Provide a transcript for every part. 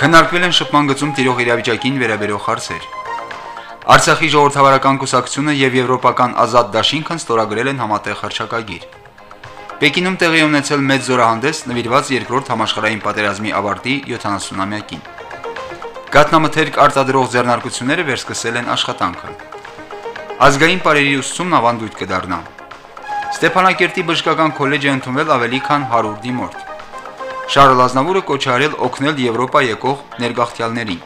Քննարկվել են շփման գծում տիրող իրավիճակին վերաբերող հարցեր։ Արցախի ժողովրդավարական կուսակցությունը եւ Եվրոպական ազատ դաշինքն ստորագրել են համատեղ հրճակագիր։ Պեկինում տեղի ունեցել մեծ զորահանդես նվիրված երկրորդ համաշխարհային պատերազմի ավարտի 70-ամյակին։ Գատնամթերք արտադրող ձեռնարկությունները վերսկսել են աշխատանքը։ Ազգային բարերի ուսուցումն ավանդույթ կդառնա։ Ստեփանակերտի բժշկական քոլեջը ընդունվել ավելի քան 100 դիմորդ։ Շարլ Ազնավուրը կոչ արել օգնել Եվրոպա եկող ներգաղթյալներին։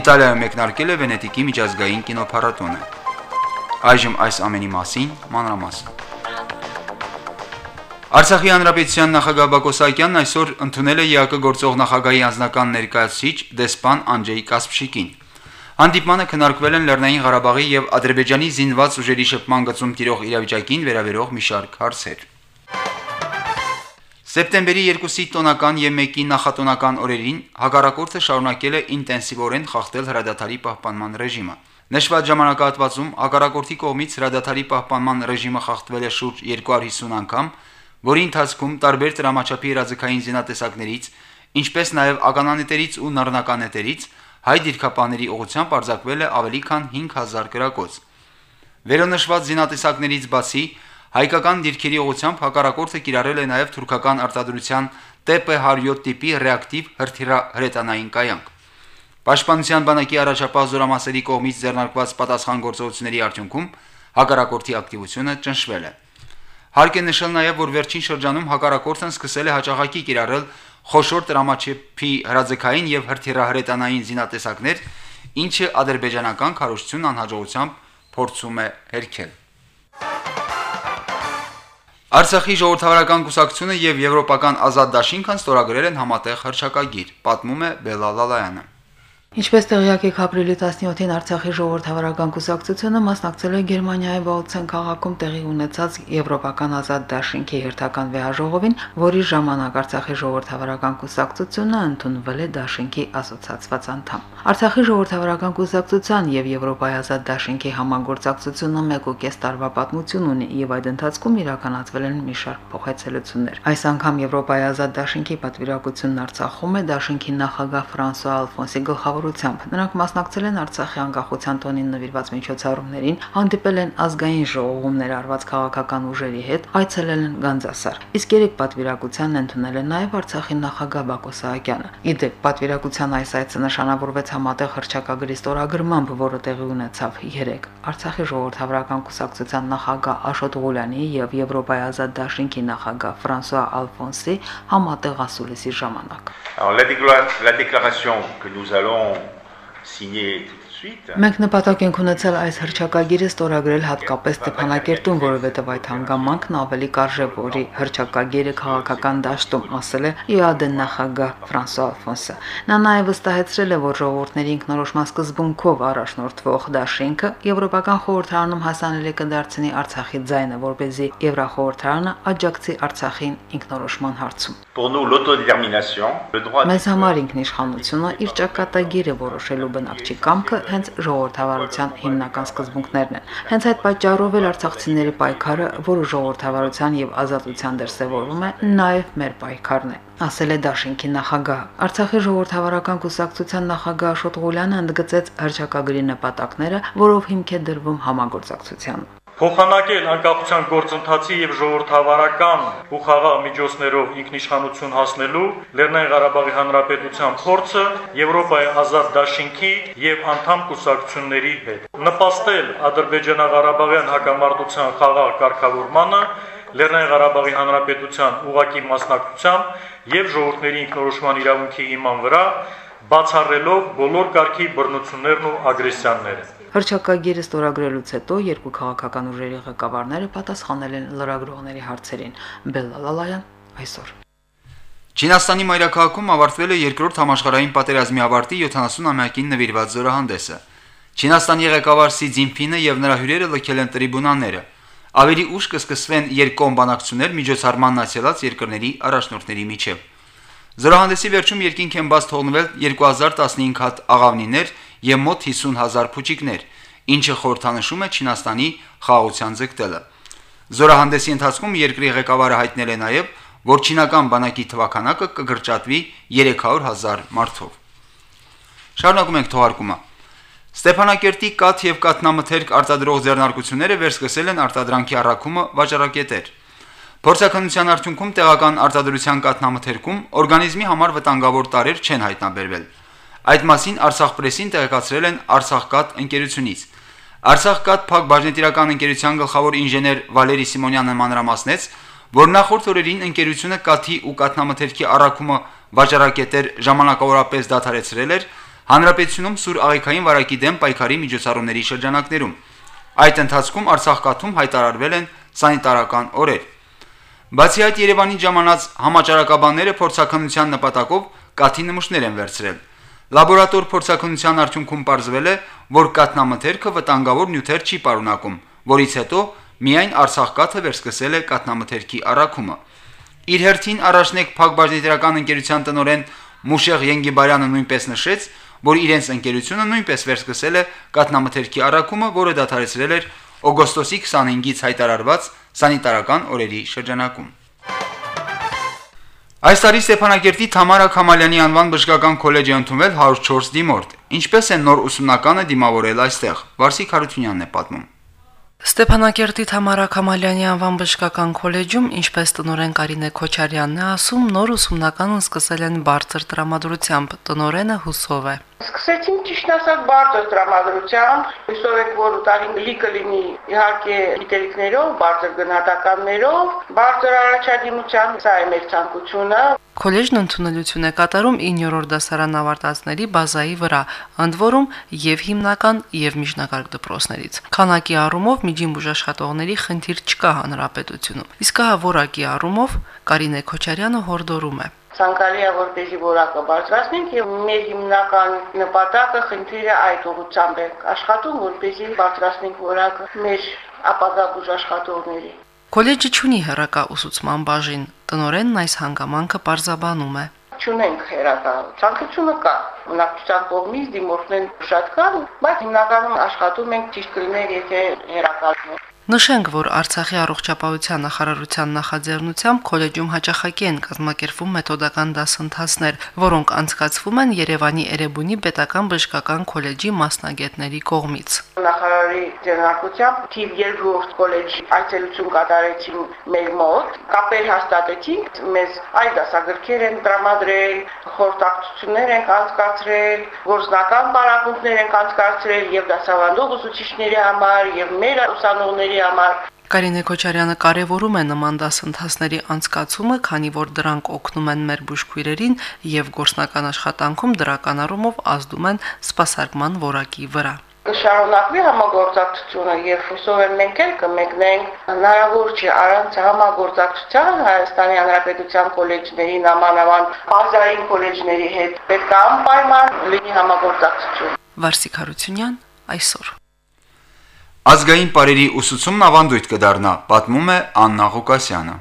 Իտալիայում մեկնարկել է Վենետիկի միջազգային կինոփառատոնը։ Այժմ այս ամենի մասին մանրամասն։ Արցախի հանրապետության նախագահ Բակո Սահակյանն այսօր ընդունել է ՀԱԿ գործող նախագահի անձնական ներկայացուցիչ դեսպան Անջեյ Կասպշիկին։ Հանդիպմանը քննարկվել են Լեռնային Ղարաբաղի եւ Ադրբեջանի զինված ուժերի շփման գծում տիրող իրավիճակին վերաբերող մի շարք հարցեր։ Սեպտեմբերի 2-ի տոնական եւ 1-ի նախատոնական օրերին հակառակորդը շարունակել է ինտենսիվորեն խախտել հրադադարի պահպանման ռեժիմը։ Նշված ժամանակահատվածում հակառակորդի կողմից հրադադարի պահպանման ռեժիմը խախտվել է շուրջ 250 անգամ, որի ընթացքում տարբեր դրամաչափի հրաձգային զինատեսակներից, ինչպես նաև ականանետերից ու նռնականետերից հայ դիրքապաների ուղությամբ արձակվել է ավելի քան 5000 գրակոց։ Վերոնշված զինատեսակներից բացի հայկական դիրքերի ուղությամբ հակառակորդը կիրառել է նաև թուրքական արտադրության TP107 տիպի ռեակտիվ հրթիռահրետանային կայանք։ Պաշտպանության բանակի առաջապահ զորամասերի կողմից ձեռնարկված պատասխան գործողությունների արդյունքում հակառակորդի ակտիվությունը ճնշվել է։ Հարկ է նշել նաև, որ վերջին շրջանում հակառակորդն սկսել է հաջողակի կիրառել խոշոր տրամաչափի հրաձգային եւ հրթիռահրետանային զինատեսակներ, ինչը ադրբեջանական քարոշչությունն անհաջողությամբ փորձում է հերքել։ Արցախի ժողովրդավարական կուսակցությունը եւ Եվրոպական ազատ դաշինքն ստորագրել են համատեղ հրճակագիր, պատմում է Բելալալայանը։ Ինչպես տեղյակ եք ապրիլի 17-ին Արցախի ժողովրդավարական կուսակցությունը մասնակցել է Գերմանիայի Բաուցեն քաղաքում տեղի ունեցած Եվրոպական ազատ դաշինքի հերթական վեհաժողովին, որի ժամանակ Արցախի ժողովրդավարական կուսակցությունը ընդունվել է դաշինքի ասոցիացված անդամ։ Արցախի ժողովրդավարական կուսակցության եւ Եվրոպայի ազատ դաշինքի համագործակցությունը 1.5 տարվա պատմություն ունի եւ այդ ընթացքում իրականացվել են մի շարք փոխեցելություններ։ Այս անգամ Եվրոպայի ազատ դաշինքի պատվիրակությունն Արցախում է դաշինքի նախագահ Ֆրանսուଆ Ալֆոնսի գլխավոր խորհրդությամբ։ Նրանք մասնակցել են Արցախի անկախության տոնին նվիրված միջոցառումներին, հանդիպել են ազգային ժողովում ներառված քաղաքական ուժերի հետ, այցելել են Գանձասար։ Իսկ երեք պատվիրակությանն ընդունել են նաև Արցախի նախագահ Բակո Սահակյանը։ Իդեպ պատվիրակության այս այցը նշանավորվեց համատեղ հրճակագրի ստորագրմամբ, որը տեղի ունեցավ 3 Արցախի ժողովրդավարական կուսակցության նախագահ Աշոտ Ղուլյանի եւ Եվրոպայի ազատ դաշինքի նախագահ Ֆրանսուଆ Ալֆոնսի համատեղ ասուլիսի ժամանակ։ Alors la déclaration que nous allons signé tout Մենք նպատակ ենք ունեցել այս հրճակագիրը ստորագրել հատկապես Ստեփանակերտում, որովհետև այդ հանգամանքն ավելի կարժևորի հրճակագիրը քաղաքական դաշտում, ասել է ԵԱԴ նախագահ Ֆրանսուଆ Ալֆոնսը։ Նա նաև վստահեցրել է, որ ժողովուրդների ինքնորոշման սկզբունքով առաջնորդվող դաշինքը Եվրոպական խորհրդարանում հասանելի կդարձնի Արցախի ձայնը, որ เป զի Եվրախորհրդարանը աջակցի Արցախին ինքնորոշման հարցում։ Pour nous l'autodétermination, le droit Մեզ համար ինքնիշխանությունը իր ճակատագիրը որոշելու բնակչի կամքը հենց ժողովրդավարության հիմնական սկզբունքներն են։ Հենց այդ պատճառով էլ արցախցիների պայքարը, որը ժողովրդավարության եւ ազատության դրսեւորվում է, նաեւ մեր պայքարն է ասել է Դաշինքի նախագահ։ Արցախի ժողովրդավարական կուսակցության նախագահ Աշոտ Ղուլյանը ընդգծեց հրճակագրի նպատակները, որով հիմք է դրվում համագործակցության։ Փոխանակել անկախության գործընթացի եւ ժողովրդավարական ու խաղաղ միջոցներով ինքնիշխանություն հասնելու Լեռնային Ղարաբաղի Հանրապետության փորձը Եվրոպայի ազատ դաշինքի եւ անդամ կուսակցությունների հետ։ Նպաստել Ադրբեջանա-Ղարաբաղյան հակամարտության խաղաղ կարգավորմանը Լեռնային Ղարաբաղի Հանրապետության ուղակի մասնակցությամբ եւ ժողովրդների ինքնորոշման իրավունքի հիման վրա բացառելով բոլոր կարգի բռնություններն ու ագրեսիաները։ Հրճակագիրը ստորագրելուց հետո երկու քաղաքական ուժերի ղեկավարները պատասխանել են լրագրողների հարցերին։ Բելլալալայան այսօր Չինաստանի մայրաքաղաքում ավարտվել է երկրորդ համաշխարհային պատերազմի ավարտի 70-ամյակին նվիրված զորահանդեսը։ Չինաստանի ղեկավար Սի Ցզինփինը եւ նրա հյուրերը լքել են տրիբունաները։ Ավելի ուշ կսկսվեն երկկողմ բանակցություններ միջոցառման նացիոնալ երկրների առաջնորդների միջև։ Զորահանդեսի վերջում երկինք են բաց թողնվել 2015 հատ աղավնիներ եւ մոտ 50000 փուչիկներ, ինչը խորհրդանշում է Չինաստանի խաղաղության ձգտելը։ Զորահանդեսի ընթացքում երկրի ղեկավարը հայտնել է նաեւ, որ չինական բանակի թվականակը կգրճատվի 300.000 մարդով։ Շարունակում ենք թողարկումը։ Ստեփանակերտի կաթ եւ կատնամթերք արտադրող ձեռնարկությունները վերսկսել են արտադրանքի առաքումը վաճառակետեր։ Փորձականության արդյունքում տեղական արտադրության կատնամթերքում օրգանիզմի համար վտանգավոր տարեր չեն հայտնաբերվել։ Այդ մասին Արցախ պրեսին տեղեկացրել են Արցախկատ ընկերությունից։ Արցախկատ Փակ բաժնետիրական ընկերության գլխավոր ինժեներ Վալերի Սիմոնյանը մանրամասնեց, որ նախորդ օրերին ընկերությունը կաթի ու կատնամթերքի առաքումը վաճառակետեր ժամանակավորապես դադարեցրել էր Հանրապետությունում սուր աղիքային վարակի դեմ պայքարի միջոցառումների շրջանակներում։ Այդ ընթացքում Արցախկաթում հայտարարվել են սանիտարական օրեր։ Բացի այդ Երևանի ժամանած համաճարակաբանները փորձականության նպատակով կաթի նմուշներ են վերցրել։ Լաբորատոր փորձականության արդյունքում ողջվել է, որ կատնամթերքը վտանգավոր նյութեր չի պարունակում, որից հետո միայն Արցախ կաթը վերսկսել է կատնամթերքի առաքումը։ Իր հերթին առաջնեկ Փակբաժնետիրական ընկերության տնօրեն Մուշեղ Յենգիբարյանը նույնպես նշեց, որ իրենց ընկերությունը նույնպես վերսկսել է կատնամթերքի առաքումը, որը դադարեցրել էր օգոստոսի 25-ից հայտարարված սանիտարական օրերի շրջանակում։ Այս տարի Ստեփանակերտի Թամարա Քամալյանի անվան բժշկական քոլեջը ընդունվել 104 դիմորդ։ Ինչպես է նոր ուսումնականը դիմավորել այստեղ։ Վարսիկ Հարությունյանն է պատմում։ Ստեփանակերտի Թամարա Քամալյանի անվան բժշկական քոլեջում, ինչպես տնորեն Կարինե Քոչարյանն է ասում, նոր ուսումնականն սկսել են բարձր տրամադրությամբ։ Տնորենը հուսով է։ Սկսեցինք ճիշտ ասած բարձր տրամադրությամբ, հույսով եք, որ տարին լիքը լինի իհարկե գիտելիքներով, բարձր գնահատականներով, բարձր առաջադիմությամբ, սա է մեր ցանկությունը։ Քոլեջն ընդունելություն է կատարում 9-րդ դասարան ավարտածների բազայի վրա, ընդ որում եւ հիմնական եւ միջնակարգ դպրոցներից։ Քանակի առումով միջին բուժաշխատողների խնդիր չկա հանրապետությունում։ Իսկ հա որակի առումով Կարինե Քոչարյանը հորդորում է. Ցանկալի է որպեսի որակը բարձրացնենք եւ մեր հիմնական նպատակը խնդիրը այդ ուղղությամբ է աշխատում որպեսի բարձրացնենք որակը մեր ապագա բուժաշխատողների Կոլեջը ունի հերակա ուսուցման բաժին։ Տնորենն այս հանգամանքը պարզաբանում է չունենք հերակա ցանկությունը կա մնակցության կողմից դիմորդներն շատ կան բայց հիմնականում աշխատում ենք ճիշտ կլիներ եթե հերակալն Նշենք, որ Արցախի առողջապահության նախարարության նախաձեռնությամբ քոլեջում հաճախակի են կազմակերպվում մեթոդական դասընթացներ, որոնք անցկացվում են Երևանի Էրեբունի պետական բժշկական քոլեջի մասնագետների կողմից։ Նախարարի ձեռնարկությամբ թիվ 2-րդ քոլեջ այցելություն կատարեցին մեր մոտ, կապեր հաստատեցինք, մեզ այլ դասագրքեր են տրամադրել, խորհրդակցություններ են անցկացրել, գործնական պարապմունքներ են անցկացրել եւ դասավանդող ուսուցիչների համար եւ մեր ուսանողների համար Կարինե Քոչարյանը կարևորում է նման դասընթացների անցկացումը, քանի որ դրանք օգնում են մեր բուժքույրերին եւ գործնական աշխատանքում դրական առումով ազդում են սպասարկման որակի վրա կշարունակվի համագործակցությունը եւ հուսով եմ մենք էլ կմեկնենք հնարավոր չի առանց համագործակցության Հայաստանի Հանրապետության կոլեջների նամանավան բազային կոլեջների հետ պետք է անպայման լինի համագործակցություն Վարսիկ Հարությունյան այսօր Ազգային բարերի ուսուցումն ավանդույթ կդառնա, պատմում է Աննա Ղուկասյանը։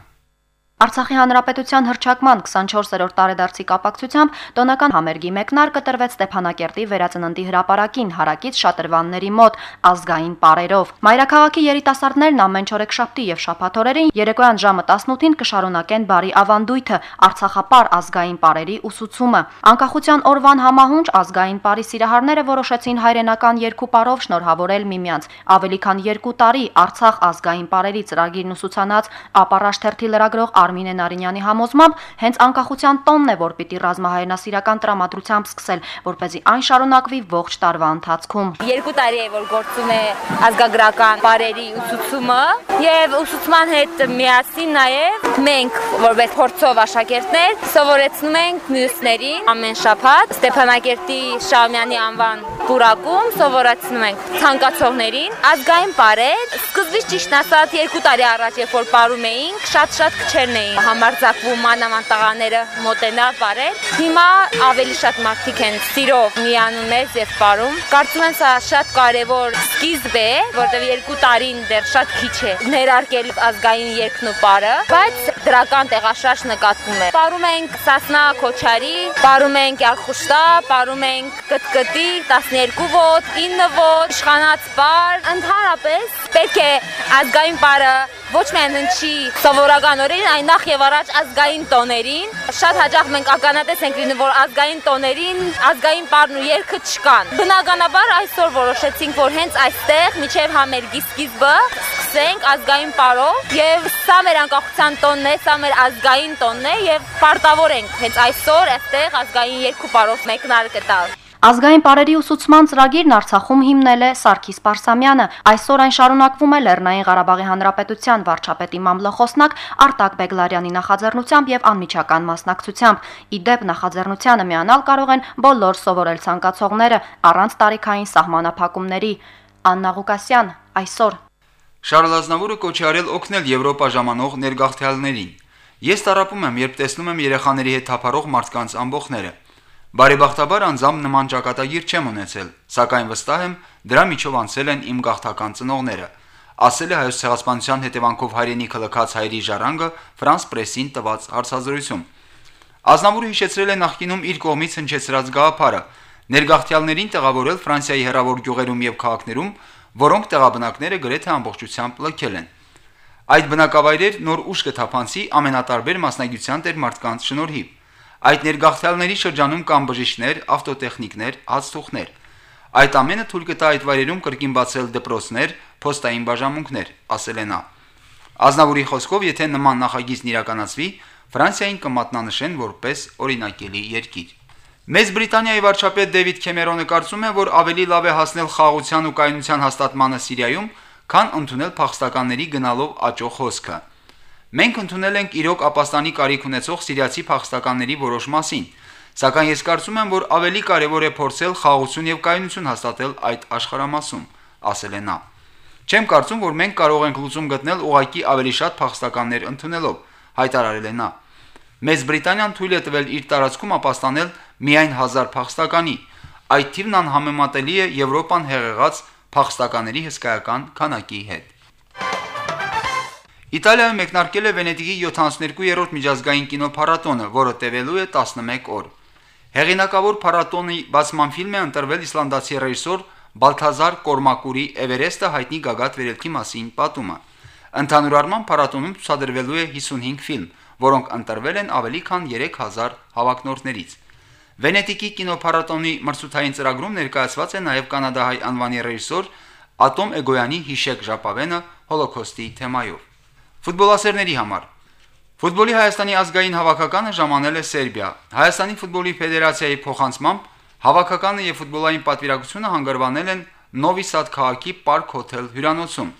Արցախի հանրապետության հրճակման 24-րդ տարեդարձի կապակցությամբ տոնական համերգի մեկնարկը տրվեց Ստեփանակերտի վերածննդի հրապարակին հարակից շատրվանների մոտ ազգային պարերով։ Մայրաքաղաքի երիտասարդներն ամեն չորեքշաբթի եւ շաբաթօրերին երեկոյան ժամը 18-ին կշարունակեն բարի ավանդույթը Արցախապար ազգային պարերի ուսուցումը։ Անկախության օրվան համահունչ ազգային պարի սիրահարները որոշեցին հայրենական երկու պարով շնորհավորել միմյանց։ Ավելի քան 2 տարի Արցախ ազգային պարերի ծրագիրն ուսուցանած ապարաշ թերթի լրագրող Արմինե Նարինյանի համոզմամբ հենց անկախության տոնն է, որ պիտի ռազմահայրենասիրական տրամադրությամբ սկսել, որ เป զի այն շարունակվի ողջ տարվա ընթացքում։ Երկու տարի է, որ գործում է ազգագրական բարերի ուսուցումը եւ ուսուցման հետ միասին նաեւ մենք որպես փորձով աշակերտներ սովորեցնում ենք մյուսներին ամեն շաբաթ Ստեփանակերտի Շահումյանի անվան պուրակում սովորեցնում ենք ցանկացողներին ազգային բարեր սկզբից ճիշտ ասած երկու տարի առաջ երբ որ ապարում էինք շատ-շատ քչեր դրան էին համարձակվում մանավանդ տղաները մոտենալ բարել։ Հիմա ավելի շատ մարդիկ են սիրով միանում մեզ եւ ապարում։ Կարծում եմ սա շատ կարեւոր սկիզբ է, որտեղ երկու տարին դեռ շատ քիչ է ներարկել ազգային երկն ու պարը, բայց դրական տեղաշարժ նկատվում է։ Պարում ենք Սասնա Քոչարի, պարում ենք Ալխուշտա, պարում ենք Կտկտի 12 ոտ, 9 ոտ, Իշխանած պար, ընդհանրապես պետք է ազգային պարը ոչ միայն հնչի սովորական օրերին, այլ նախ եւ առաջ ազգային տոներին։ Շատ հաճախ մենք ականատես ենք լինում, որ ազգային տոներին ազգային պարն ու երգը չկան։ Բնականաբար այսօր որոշեցինք, որ հենց այստեղ միջև համերգի սկիզբը սկսենք ազգային պարով եւ սա մեր անկախության տոնն է, սա մեր ազգային տոնն է եւ պարտավոր ենք հենց այսօր այստեղ ազգային երկու պարով մեկնարկը տալ։ Ազգային բարերի ուսուցման ծրագիրն Արցախում հիմնել է Սարգիս Պարսամյանը։ Այսօր այն շարունակվում է Լեռնային Ղարաբաղի Հանրապետության վարչապետի մամլոխոսնակ Արտակ Բեգլարյանի նախաձեռնությամբ եւ անմիջական մասնակցությամբ։ Իդեպ նախաձեռնությանը միանալ կարող են բոլոր սովորել ցանկացողները առանց տարիքային սահմանափակումների։ Աննա Ղուկասյան այսօր Շարլ Ազնավուրը կոչ արել օգնել Եվրոպա ժամանող ներգաղթյալներին։ Ես տարապում եմ, երբ տեսնում եմ երեխաների հետ թափառող մարդկանց ամբողները։ Բարեբախտաբար անձամբ նման ճակատագիր չեմ ունեցել, սակայն վստահ եմ, դրա միջով անցել են իմ գաղթական ծնողները, ասել է հայոց ցեղասպանության հետևանքով հայրենիքը լքած հայերի ժառանգը Ֆրանս պրեսին տված հարցազրույցում։ Ազնավուրը հիշեցրել է նախկինում իր կողմից հնչեցրած գաղափարը. Ներգաղթյալներին տեղավորել Ֆրանսիայի հեռավոր գյուղերում եւ քաղաքներում, որոնք տեղաբնակները գրեթե ամբողջությամբ լքել են։ Այդ բնակավայրեր նոր ուժ կթափանցի ամենատարբեր մասնագիտության տեր մարդկանց շնորհիվ։ Այդ ներգաղթյալների շրջանում կան բժիշկներ, ավտոտեխնիկներ, հացթուխներ։ Այդ ամենը թույլ կտա այդ վայրերում կրկին բացել դպրոցներ, փոստային բաժանմունքներ, ասել է նա։ Ազնավուրի խոսքով, եթե նման նախագիծն իրականացվի, Ֆրանսիային կմատնանշեն որպես օրինակելի երկիր։ Մեծ Բրիտանիայի վարչապետ Դեվիդ Քեմերոնը կարծում է, որ ավելի լավ է հասնել խաղաղության ու կայունության հաստատմանը Սիրիայում, քան ընդունել փախստականների գնալով աճող հոսքը։ Մենք ընդունել ենք իրոք ապաստանի կարիք ունեցող սիրիացի փախստականների որոշ մասին, սակայն ես կարծում եմ, որ ավելի կարևոր է փորձել խաղաղություն եւ կայունություն հաստատել այդ աշխարհամասում, ասել է նա։ Չեմ կարծում, որ մենք կարող ենք լուծում գտնել ուղակի ավելի շատ փախստականներ ընդունելով, հայտարարել է նա։ Մեծ Բրիտանիան թույլ է տվել իր տարածքում ապաստանել միայն 1000 փախստականի։ Այդ թիվն անհամեմատելի է Եվրոպան հեղեղած փախստականների հսկայական քանակի հետ։ Իտալիայում մեկնարկել է Վենետիկի 72-րդ միջազգային կինոփառատոնը, որը տևելու է 11 օր։ Հեղինակավոր փառատոնի բացման ֆիլմ է ընտրվել իսլանդացի ռեժիսոր Բալթազար Կորմակուրի Էվերեստը հայտնի գագաթ վերելքի մասին պատումը։ Ընդհանուր առմամբ փառատոնում ցուցադրվելու է 55 ֆիլմ, որոնք ընտրվել են ավելի քան 3000 հավակնորդներից։ Վենետիկի կինոփառատոնի մրցութային ծրագրում ներկայացված է նաև կանադահայ անվանի ռեժիսոր Ատոմ Էգոյանի Հիշեք ժապավենը հոլոկոստի թեմայով։ Ֆուտբոլասերների համար. Ֆուտբոլի Հայաստանի ազգային հավաքականը ժամանել է Սերբիա։ Հայաստանի ֆուտբոլի ֆեդերացիայի փոխանցմամբ հավաքականը եւ ֆուտբոլային պատվիրակությունը հանգրվանել են Նովի Սադ քաղաքի Park Hotel հյուրանոցում։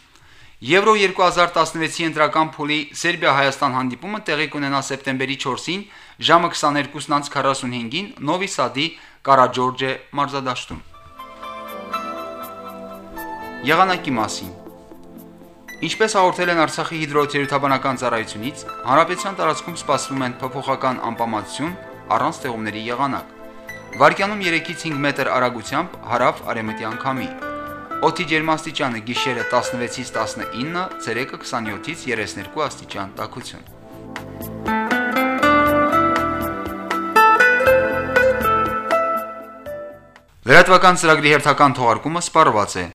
Եվրո 2016-ի ընտրական փուլի Սերբիա-Հայաստան հանդիպումը տեղի կունենա սեպտեմբերի 4-ին ժամը 22:45-ին Նովի Սադի Կարաջորջե մարզադաշտում։ Եղանակի մասին Ինչպես հաղորդել են Արցախի հիդրոթերապևտաբանական ծառայությունից, հարաբեցյան տարածքում սպասվում են փոփոխական անպամատություն առանց ձեղումների եղանակ։ Վարկյանում 3-ից 5 մետր արագությամբ հարավ արևմտյան քամի։ Օդի ջերմաստիճանը գիշերը 16-ից 19, ցերեկը 27-ից 32 աստիճան տաքություն։ Լրատվական ծրագրի հերթական թողարկումը սպառված է։